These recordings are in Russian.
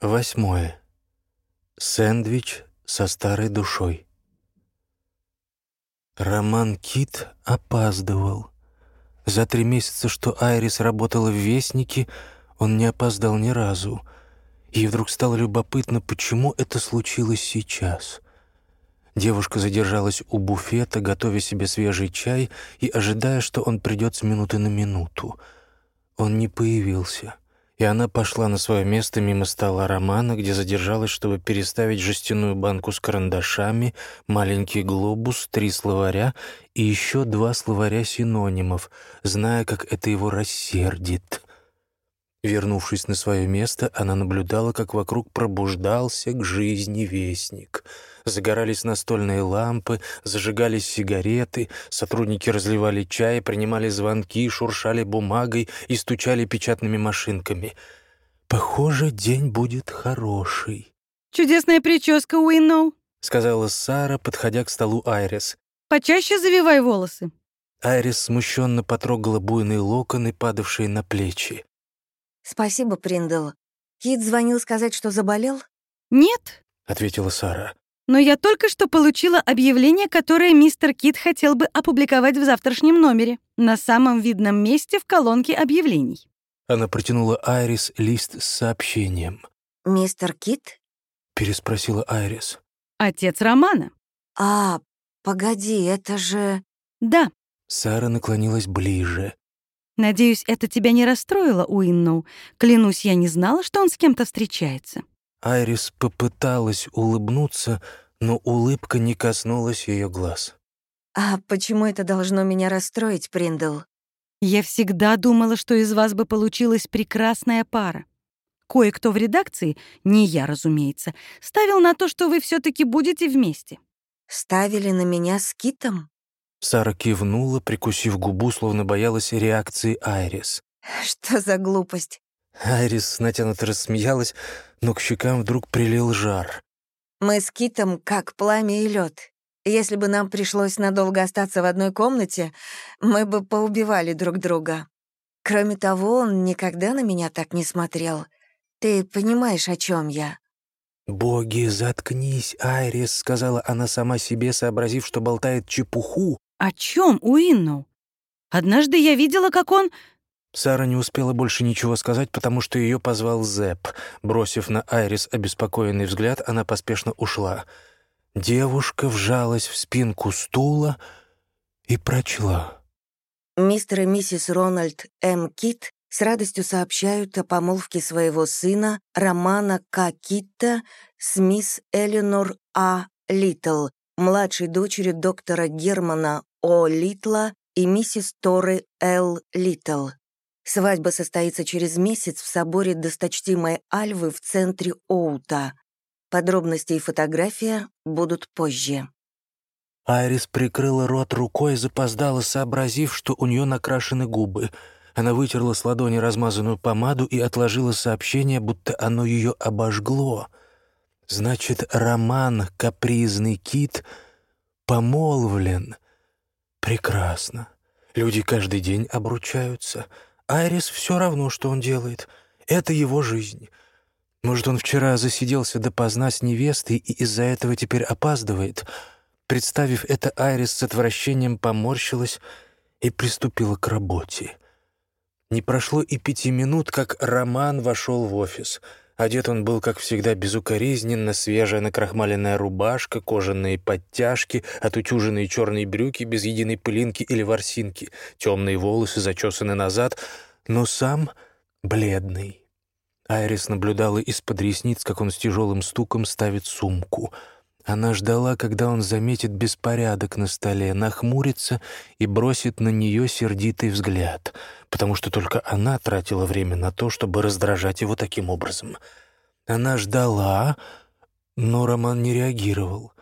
Восьмое. Сэндвич со старой душой. Роман Кит опаздывал. За три месяца, что Айрис работала в «Вестнике», он не опоздал ни разу. Ей вдруг стало любопытно, почему это случилось сейчас. Девушка задержалась у буфета, готовя себе свежий чай и ожидая, что он придет с минуты на минуту. Он не появился — и она пошла на свое место мимо стола Романа, где задержалась, чтобы переставить жестяную банку с карандашами, маленький глобус, три словаря и еще два словаря синонимов, зная, как это его рассердит. Вернувшись на свое место, она наблюдала, как вокруг пробуждался к жизни вестник. Загорались настольные лампы, зажигались сигареты, сотрудники разливали чай, принимали звонки, шуршали бумагой и стучали печатными машинками. «Похоже, день будет хороший». «Чудесная прическа, Уинноу», — сказала Сара, подходя к столу Айрис. «Почаще завивай волосы». Айрис смущенно потрогала буйные локоны, падавшие на плечи. «Спасибо, Приндл. Кит звонил сказать, что заболел?» «Нет», — ответила Сара. «Но я только что получила объявление, которое мистер Кит хотел бы опубликовать в завтрашнем номере, на самом видном месте в колонке объявлений». Она протянула Айрис лист с сообщением. «Мистер Кит?» — переспросила Айрис. «Отец Романа». «А, погоди, это же...» «Да». Сара наклонилась ближе. Надеюсь, это тебя не расстроило, Уинноу. Клянусь, я не знала, что он с кем-то встречается». Айрис попыталась улыбнуться, но улыбка не коснулась ее глаз. «А почему это должно меня расстроить, Приндл?» «Я всегда думала, что из вас бы получилась прекрасная пара. Кое-кто в редакции, не я, разумеется, ставил на то, что вы все таки будете вместе». «Ставили на меня с Китом?» Сара кивнула, прикусив губу, словно боялась реакции Айрис. «Что за глупость?» Айрис натянуто рассмеялась, но к щекам вдруг прилил жар. «Мы с Китом как пламя и лед. Если бы нам пришлось надолго остаться в одной комнате, мы бы поубивали друг друга. Кроме того, он никогда на меня так не смотрел. Ты понимаешь, о чем я?» «Боги, заткнись, Айрис», — сказала она сама себе, сообразив, что болтает чепуху, «О чем, Уинну? Однажды я видела, как он...» Сара не успела больше ничего сказать, потому что ее позвал Зэп. Бросив на Айрис обеспокоенный взгляд, она поспешно ушла. Девушка вжалась в спинку стула и прочла. Мистер и миссис Рональд М. Кит с радостью сообщают о помолвке своего сына Романа К. Китта с мисс Эленор А. Литл, младшей дочерью доктора Германа о. Литла и миссис Торы Л. Литл. Свадьба состоится через месяц в соборе досточтимой Альвы в центре Оута. Подробности и фотография будут позже. Айрис прикрыла рот рукой, запоздала, сообразив, что у нее накрашены губы. Она вытерла с ладони размазанную помаду и отложила сообщение, будто оно ее обожгло. Значит, роман «Капризный кит» помолвлен — Прекрасно. Люди каждый день обручаются. Айрис все равно, что он делает. Это его жизнь. Может, он вчера засиделся допоздна с невестой и из-за этого теперь опаздывает. Представив это, Айрис с отвращением поморщилась и приступила к работе. Не прошло и пяти минут, как Роман вошел в офис — Одет он был, как всегда, безукоризненно, свежая накрахмаленная рубашка, кожаные подтяжки, отутюженные черные брюки без единой пылинки или ворсинки, темные волосы зачесаны назад, но сам бледный. Айрис наблюдала из-под ресниц, как он с тяжелым стуком ставит сумку. Она ждала, когда он заметит беспорядок на столе, нахмурится и бросит на нее сердитый взгляд — потому что только она тратила время на то, чтобы раздражать его таким образом. Она ждала, но Роман не реагировал.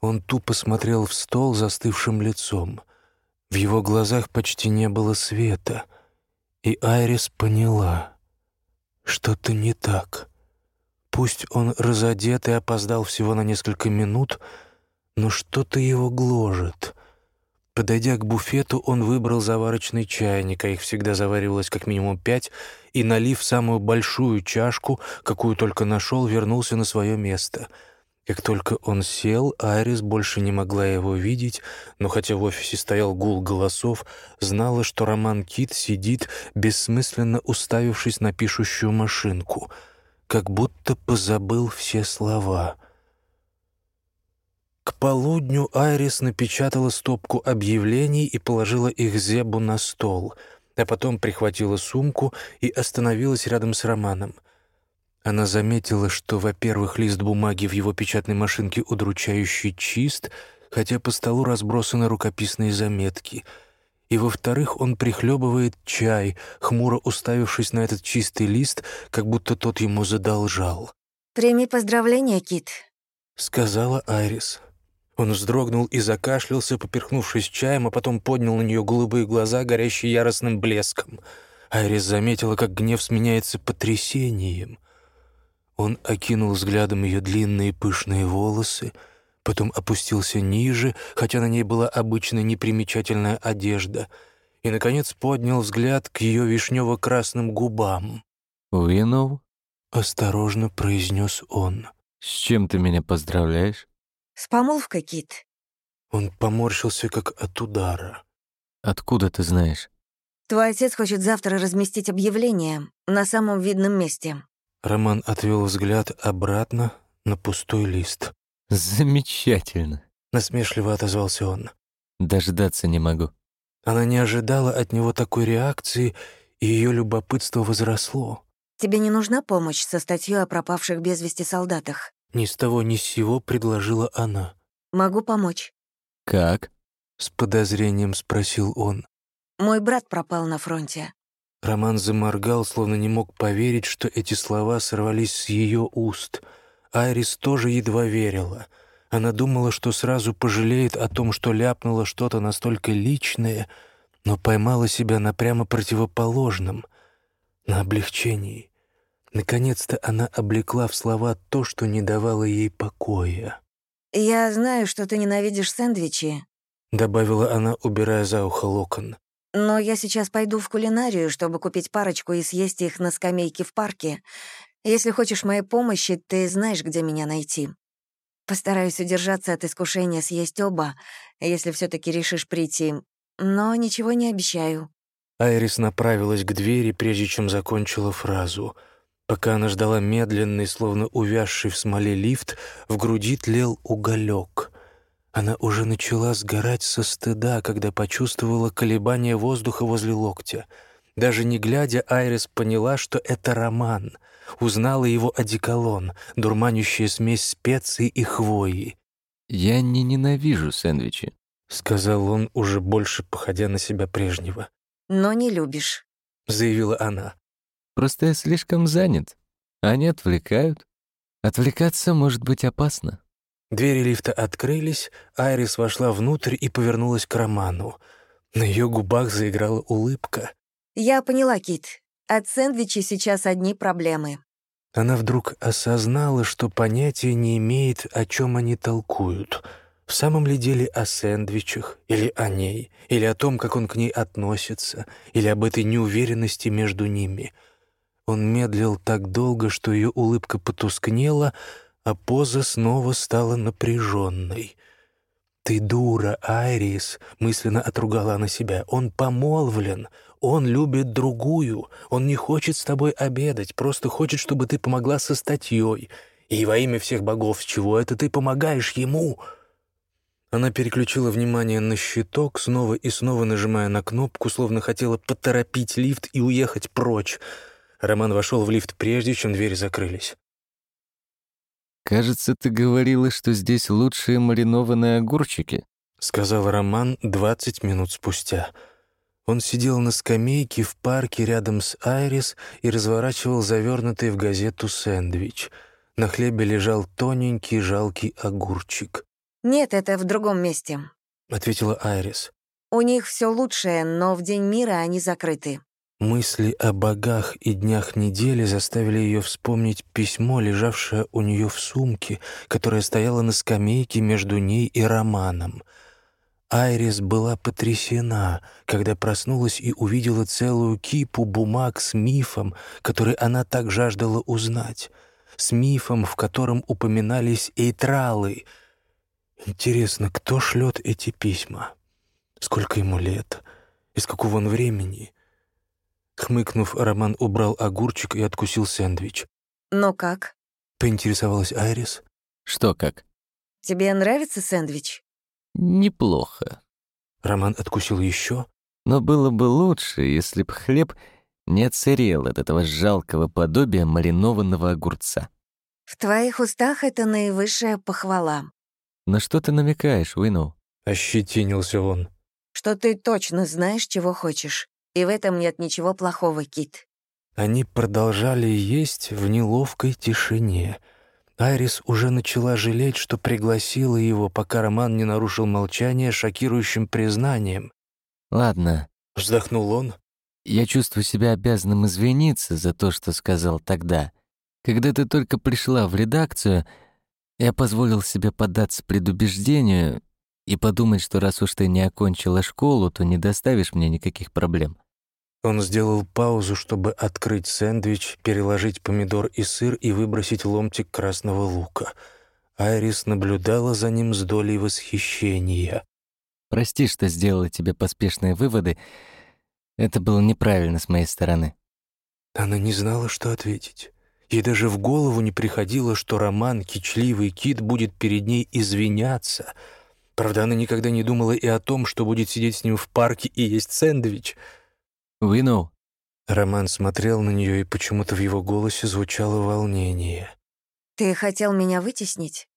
Он тупо смотрел в стол застывшим лицом. В его глазах почти не было света, и Айрис поняла, что-то не так. Пусть он разодет и опоздал всего на несколько минут, но что-то его гложет. Подойдя к буфету, он выбрал заварочный чайник, а их всегда заваривалось как минимум пять, и, налив самую большую чашку, какую только нашел, вернулся на свое место. Как только он сел, Айрис больше не могла его видеть, но хотя в офисе стоял гул голосов, знала, что Роман Кит сидит, бессмысленно уставившись на пишущую машинку, как будто позабыл все слова — к полудню Айрис напечатала стопку объявлений и положила их Зебу на стол, а потом прихватила сумку и остановилась рядом с Романом. Она заметила, что, во-первых, лист бумаги в его печатной машинке удручающе чист, хотя по столу разбросаны рукописные заметки, и, во-вторых, он прихлебывает чай, хмуро уставившись на этот чистый лист, как будто тот ему задолжал. «Прими поздравления, Кит», — сказала Айрис. Он вздрогнул и закашлялся, поперхнувшись чаем, а потом поднял на нее голубые глаза, горящие яростным блеском. Айрис заметила, как гнев сменяется потрясением. Он окинул взглядом ее длинные пышные волосы, потом опустился ниже, хотя на ней была обычная непримечательная одежда, и, наконец, поднял взгляд к ее вишнево-красным губам. «Уинов?» — осторожно произнес он. «С чем ты меня поздравляешь?» «С помолвкой, Кит». Он поморщился, как от удара. «Откуда ты знаешь?» «Твой отец хочет завтра разместить объявление на самом видном месте». Роман отвел взгляд обратно на пустой лист. «Замечательно», — насмешливо отозвался он. «Дождаться не могу». Она не ожидала от него такой реакции, и ее любопытство возросло. «Тебе не нужна помощь со статьей о пропавших без вести солдатах?» Ни с того ни с сего предложила она. «Могу помочь». «Как?» — с подозрением спросил он. «Мой брат пропал на фронте». Роман заморгал, словно не мог поверить, что эти слова сорвались с ее уст. Айрис тоже едва верила. Она думала, что сразу пожалеет о том, что ляпнула что-то настолько личное, но поймала себя на прямо противоположном, на облегчении. Наконец-то она облекла в слова то, что не давало ей покоя. «Я знаю, что ты ненавидишь сэндвичи», — добавила она, убирая за ухо локон. «но я сейчас пойду в кулинарию, чтобы купить парочку и съесть их на скамейке в парке. Если хочешь моей помощи, ты знаешь, где меня найти. Постараюсь удержаться от искушения съесть оба, если все таки решишь прийти, но ничего не обещаю». Айрис направилась к двери, прежде чем закончила фразу — Пока она ждала медленный, словно увязший в смоле лифт, в груди тлел уголек. Она уже начала сгорать со стыда, когда почувствовала колебание воздуха возле локтя. Даже не глядя, Айрис поняла, что это роман. Узнала его одеколон, дурманящая смесь специй и хвои. «Я не ненавижу сэндвичи», — сказал он, уже больше походя на себя прежнего. «Но не любишь», — заявила она. Просто я слишком занят. Они отвлекают. Отвлекаться может быть опасно. Двери лифта открылись, Айрис вошла внутрь и повернулась к Роману. На ее губах заиграла улыбка. «Я поняла, Кит. От сэндвичей сейчас одни проблемы». Она вдруг осознала, что понятия не имеет, о чем они толкуют. В самом ли деле о сэндвичах, или о ней, или о том, как он к ней относится, или об этой неуверенности между ними — он медлил так долго, что ее улыбка потускнела, а поза снова стала напряженной. «Ты дура, Айрис!» — мысленно отругала она себя. «Он помолвлен, он любит другую, он не хочет с тобой обедать, просто хочет, чтобы ты помогла со статьей. И во имя всех богов, с чего это ты помогаешь ему?» Она переключила внимание на щиток, снова и снова нажимая на кнопку, словно хотела поторопить лифт и уехать прочь — Роман вошел в лифт прежде, чем двери закрылись. «Кажется, ты говорила, что здесь лучшие маринованные огурчики», — сказал Роман двадцать минут спустя. Он сидел на скамейке в парке рядом с Айрис и разворачивал завернутый в газету сэндвич. На хлебе лежал тоненький жалкий огурчик. «Нет, это в другом месте», — ответила Айрис. «У них все лучшее, но в День мира они закрыты». Мысли о богах и днях недели заставили ее вспомнить письмо, лежавшее у нее в сумке, которое стояло на скамейке между ней и Романом. Айрис была потрясена, когда проснулась и увидела целую кипу бумаг с мифом, который она так жаждала узнать, с мифом, в котором упоминались эйтралы. Интересно, кто шлет эти письма? Сколько ему лет? Из какого он времени? Хмыкнув, Роман убрал огурчик и откусил сэндвич. «Но как? Поинтересовалась Айрис. Что как? Тебе нравится сэндвич?» Неплохо. Роман откусил еще. Но было бы лучше, если б хлеб не отсырел от этого жалкого подобия маринованного огурца. «В твоих устах это наивысшая похвала. На что ты намекаешь, Уинноу? Ощетинился он. Что ты точно знаешь, чего хочешь. И в этом нет ничего плохого, Кит. Они продолжали есть в неловкой тишине. Айрис уже начала жалеть, что пригласила его, пока Роман не нарушил молчание шокирующим признанием. Ладно, Вздохнул он. я чувствую себя обязанным извиниться за то, что сказал тогда. Когда ты только пришла в редакцию, я позволил себе поддаться предубеждению и подумать, что раз уж ты не окончила школу, то не доставишь мне никаких проблем. Он сделал паузу, чтобы открыть сэндвич, переложить помидор и сыр и выбросить ломтик красного лука. Айрис наблюдала за ним с долей восхищения. Прости, что сделала тебе поспешные выводы. Это было неправильно с моей стороны. Она не знала, что ответить. Ей даже в голову не приходило, что Роман, кичливый кит, будет перед ней извиняться. Правда, она никогда не думала и о том, что будет сидеть с ним в парке и есть сэндвич. Уинноу, Роман смотрел на нее, и почему-то в его голосе звучало волнение. Ты хотел меня вытеснить?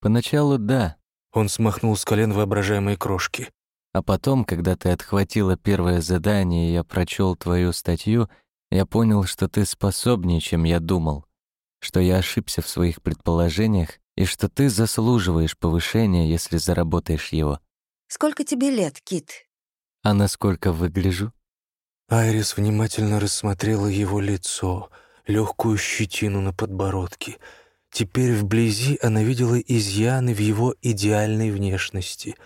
поначалу да, Он смахнул с колен воображаемые крошки. а потом, когда ты отхватила первое задание, и я прочел твою статью, я понял, что ты способнее, чем я думал, что я ошибся в своих предположениях и что ты заслуживаешь повышения, если заработаешь его. Сколько тебе лет, Кит? А насколько выгляжу? Айрис внимательно рассмотрела его лицо, легкую щетину на подбородке. Теперь вблизи она видела изъяны в его идеальной внешности.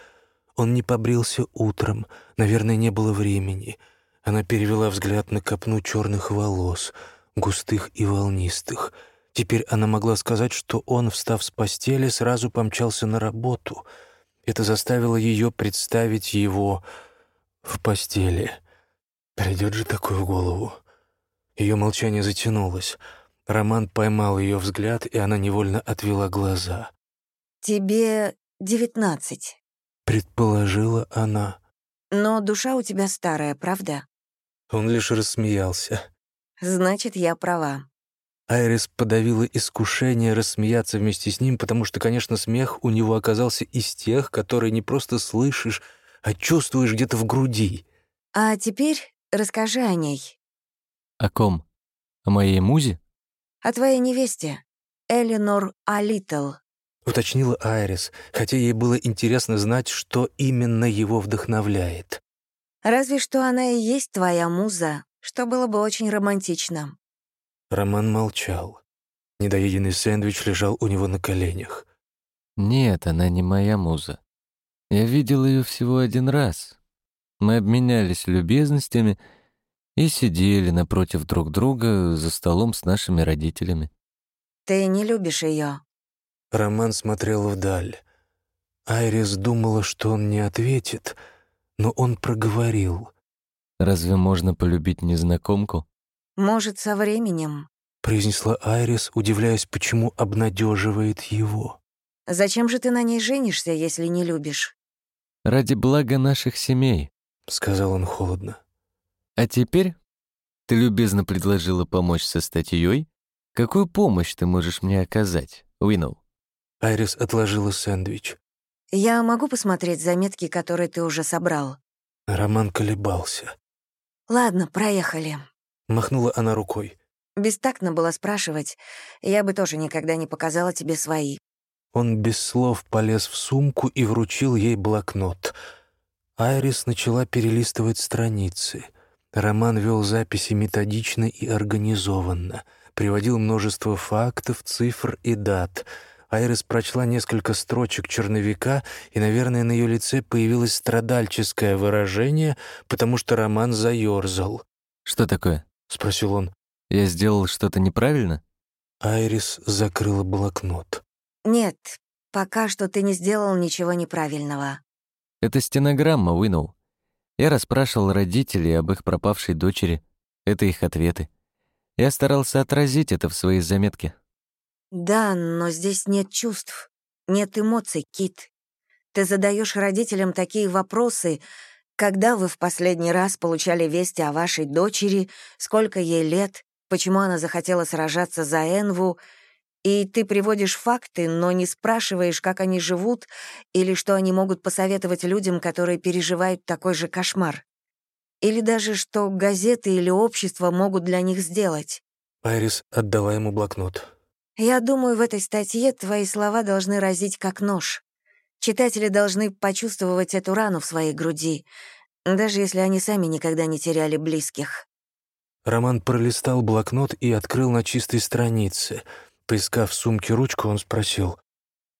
Он не побрился утром, наверное, не было времени. Она перевела взгляд на копну черных волос, густых и волнистых. Теперь она могла сказать, что он, встав с постели, сразу помчался на работу. Это заставило ее представить его в постели. Придет же такое в голову. Ее молчание затянулось. Роман поймал ее взгляд, и она невольно отвела глаза. Тебе девятнадцать. Предположила она. Но душа у тебя старая, правда? Он лишь рассмеялся. Значит, я права. Айрис подавила искушение рассмеяться вместе с ним, потому что, конечно, смех у него оказался из тех, которые не просто слышишь, а чувствуешь где-то в груди. А теперь расскажи о ней. О ком? О моей музе? О твоей невесте, Эленор Алитл. Уточнила Айрис, хотя ей было интересно знать, что именно его вдохновляет. Разве что она и есть твоя муза, что было бы очень романтично. Роман молчал. Недоеденный сэндвич лежал у него на коленях. Нет, она не моя муза. Я видел ее всего один раз. Мы обменялись любезностями и сидели напротив друг друга за столом с нашими родителями. Ты не любишь ее. Роман смотрел вдаль. Айрис думала, что он не ответит, но он проговорил. Разве можно полюбить незнакомку? Может, со временем. Произнесла Айрис, удивляясь, почему обнадеживает его. Зачем же ты на ней женишься, если не любишь? Ради блага наших семей. Сказал он холодно. А теперь ты любезно предложила помочь со статьей. Какую помощь ты можешь мне оказать, Уинноу? Айрис отложила сэндвич. Я могу посмотреть заметки, которые ты уже собрал? Роман колебался. Ладно, проехали. Махнула она рукой. Бестактно было спрашивать. Я бы тоже никогда не показала тебе свои. Он без слов полез в сумку и вручил ей блокнот. Айрис начала перелистывать страницы. Роман вел записи методично и организованно, приводил множество фактов, цифр и дат. Айрис прочла несколько строчек черновика, и, наверное, на ее лице появилось страдальческое выражение, потому что роман заерзал. «Что такое?» — спросил он. «Я сделал что-то неправильно?» Айрис закрыла блокнот. «Нет, пока что ты не сделал ничего неправильного». «Это стенограмма, вынул. Я расспрашивал родителей об их пропавшей дочери. Это их ответы. Я старался отразить это в своей заметке». «Да, но здесь нет чувств, нет эмоций, Кит. Ты задаешь родителям такие вопросы, когда вы в последний раз получали вести о вашей дочери, сколько ей лет, почему она захотела сражаться за Энву, и ты приводишь факты, но не спрашиваешь, как они живут или что они могут посоветовать людям, которые переживают такой же кошмар. Или даже, что газеты или общество могут для них сделать. Айрис отдала ему блокнот. Я думаю, в этой статье твои слова должны разить как нож. Читатели должны почувствовать эту рану в своей груди, даже если они сами никогда не теряли близких. Роман пролистал блокнот и открыл на чистой странице. Поискав в сумке ручку, он спросил.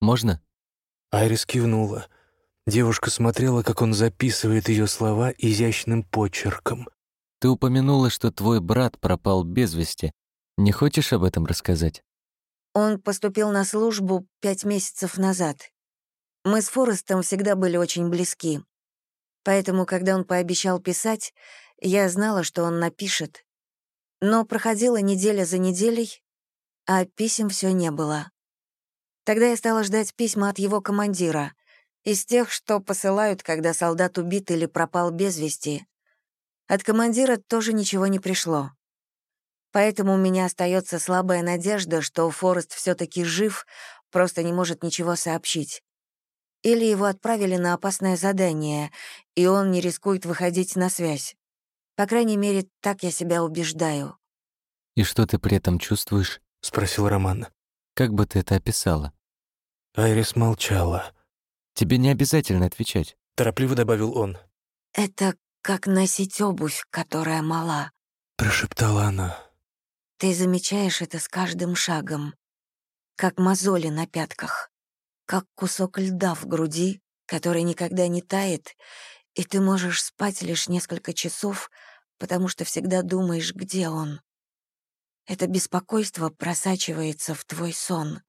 «Можно?» Айрис кивнула. Девушка смотрела, как он записывает ее слова изящным почерком. «Ты упомянула, что твой брат пропал без вести. Не хочешь об этом рассказать?» Он поступил на службу пять месяцев назад. Мы с Форестом всегда были очень близки. Поэтому, когда он пообещал писать, я знала, что он напишет. Но проходила неделя за неделей, а писем все не было. Тогда я стала ждать письма от его командира, из тех, что посылают, когда солдат убит или пропал без вести. От командира тоже ничего не пришло. Поэтому у меня остается слабая надежда, что Форест все таки жив, просто не может ничего сообщить. Или его отправили на опасное задание, и он не рискует выходить на связь. По крайней мере, так я себя убеждаю. «И что ты при этом чувствуешь?» — спросил Роман. «Как бы ты это описала?» Айрис молчала. «Тебе не обязательно отвечать», — торопливо добавил он. «Это как носить обувь, которая мала», — прошептала она. Ты замечаешь это с каждым шагом, как мозоли на пятках, как кусок льда в груди, который никогда не тает, и ты можешь спать лишь несколько часов, потому что всегда думаешь, где он. Это беспокойство просачивается в твой сон.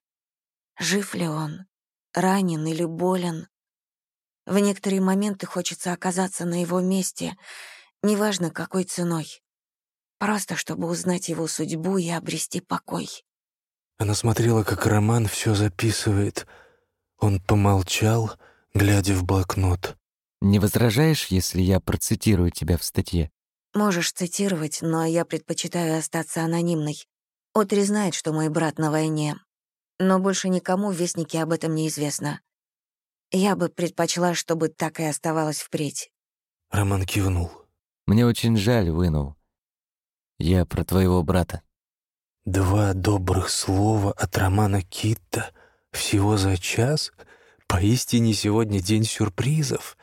Жив ли он? Ранен или болен? В некоторые моменты хочется оказаться на его месте, неважно какой ценой. Просто чтобы узнать его судьбу и обрести покой. Она смотрела, как Роман все записывает. Он помолчал, глядя в блокнот. «Не возражаешь, если я процитирую тебя в статье?» «Можешь цитировать, но я предпочитаю остаться анонимной. Отри знает, что мой брат на войне. Но больше никому в Вестнике об этом не известно. Я бы предпочла, чтобы так и оставалось впредь». Роман кивнул. «Мне очень жаль, вынул. Я про твоего брата. Два добрых слова от Романа Китта всего за час? Поистине сегодня день сюрпризов.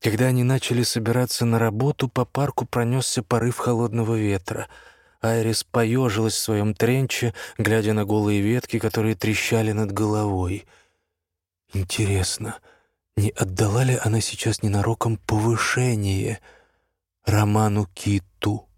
Когда они начали собираться на работу, по парку пронесся порыв холодного ветра. Айрис поежилась в своем тренче, глядя на голые ветки, которые трещали над головой. Интересно, не отдала ли она сейчас ненароком повышение Роману Киту?